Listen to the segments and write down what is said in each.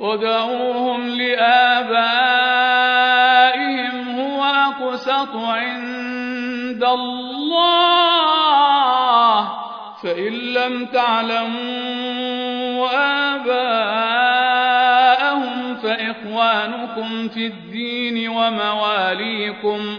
ادعوهم لآبائهم هو أقسط عند الله. فإن لم تعلموا آباءهم فإخوانكم في الدين ومواليكم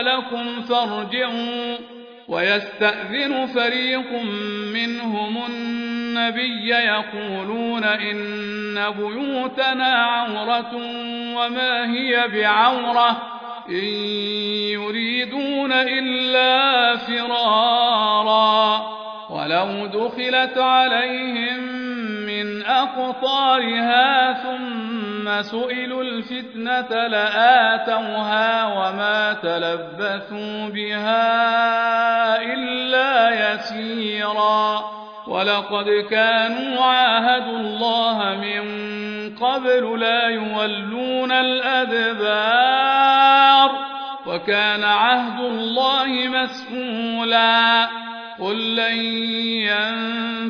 لكم فارجعوا ويستأذن فريق منهم النبي يقولون إن بيوتنا عورة وما هي بعورة إن يريدون إلا فرارا ولو دخلت عليهم من أقطارها ثم سئلوا الفتنة لآتوها وما تلبثوا بها إلا يسيرا. ولقد كانوا عاهدوا الله من قبل لا يولون الأدبار وكان عهد الله مسؤولا. قل لن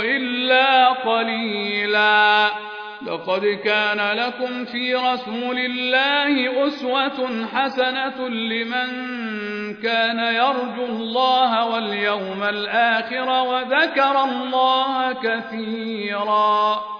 قاتلوا إلا قليلا. لقد كان لكم في رسول الله أسوة حسنة لمن كان يرجو الله واليوم الآخر وذكر الله كثيرا.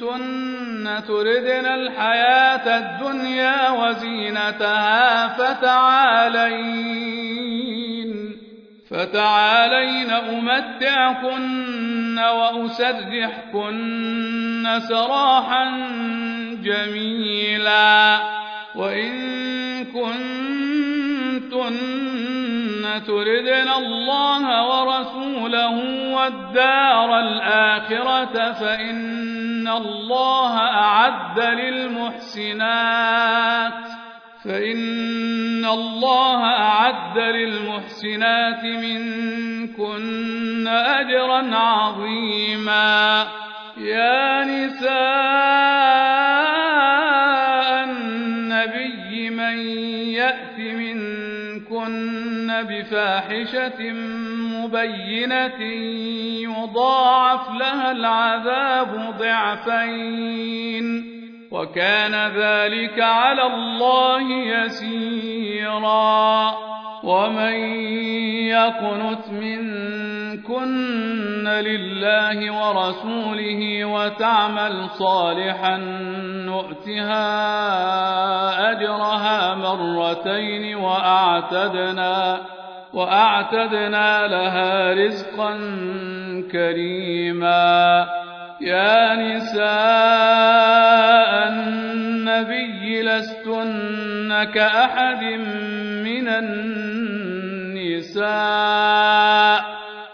كنتن تردن الحياة الدنيا وزينتها فتعالين فتعالين أمتعكن وأسرحكن سراحا جميلا وإن كنتن تردن الله ورسوله والدار الآخرة فإن الله أعد للمحسنات فإن الله أعد للمحسنات منكن أجرا عظيما. يا نساء منكن بفاحشة مبينة يضاعف لها العذاب ضعفين وكان ذلك على الله يسيرا ومن يقنت منكن لله ورسوله وتعمل صالحا نؤتها اجرها مرتين واعتدنا واعتدنا لها رزقا كريما يا نساء النبي لستن كأحد من النساء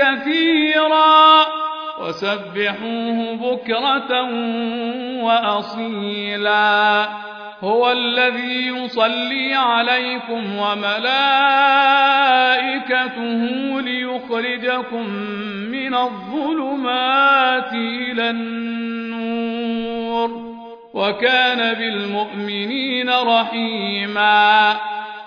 كثيرا وسبحوه بكرة وأصيلا. هو الذي يصلي عليكم وملائكته ليخرجكم من الظلمات إلى النور. وكان بالمؤمنين رحيما.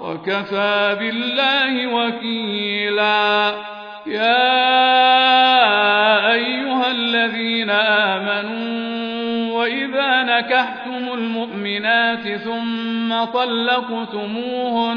وكفى بالله وكيلا. يا أيها الذين آمنوا وإذا نكحتم المؤمنات ثم طلقتموهن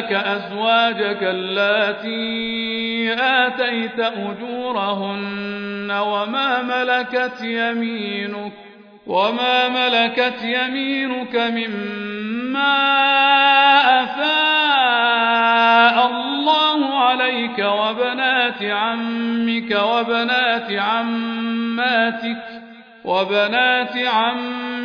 لك أزواجك اللاتي آتيت أجورهن وما ملكت يمينك وما ملكت يمينك مما أفاء الله عليك وبنات عمك وبنات عماتك وبنات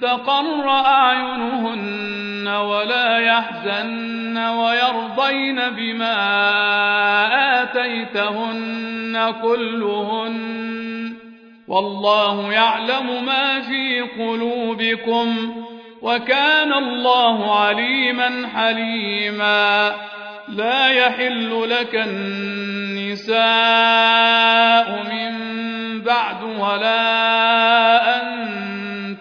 تقر أعينهن ولا يحزن ويرضين بما آتيتهن كلهن والله يعلم ما في قلوبكم وكان الله عليما حليما لا يحل لك النساء من بعد ولا أن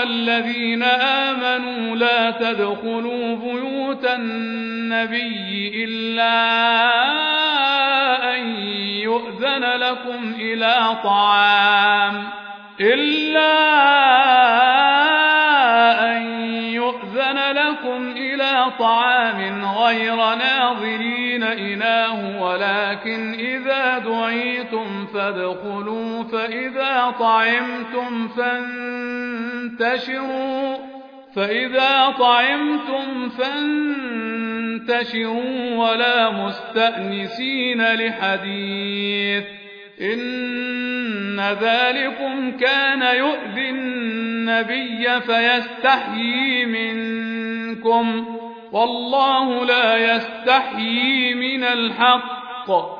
أيها الذين آمنوا لا تدخلوا بيوت النبي إلا أن يؤذن لكم إلى طعام إلا أن يؤذن لكم إلى طعام غير ناظرين إله ولكن إذا دعيتم فادخلوا فإذا طعمتم فانتشروا. فإذا طعمتم فانتشروا ولا مستأنسين لحديث. إن ذلكم كان يؤذي النبي فيستحيي منكم. والله لا يستحيي من الحق.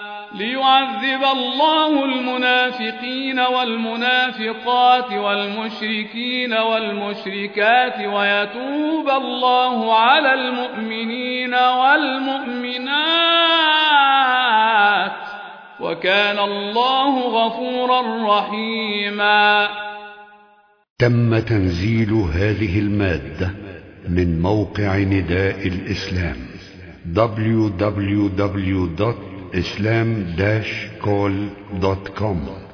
ليعذب الله المنافقين والمنافقات والمشركين والمشركات ويتوب الله على المؤمنين والمؤمنات وكان الله غفورا رحيما. تم تنزيل هذه المادة من موقع نداء الإسلام www.islam-call.com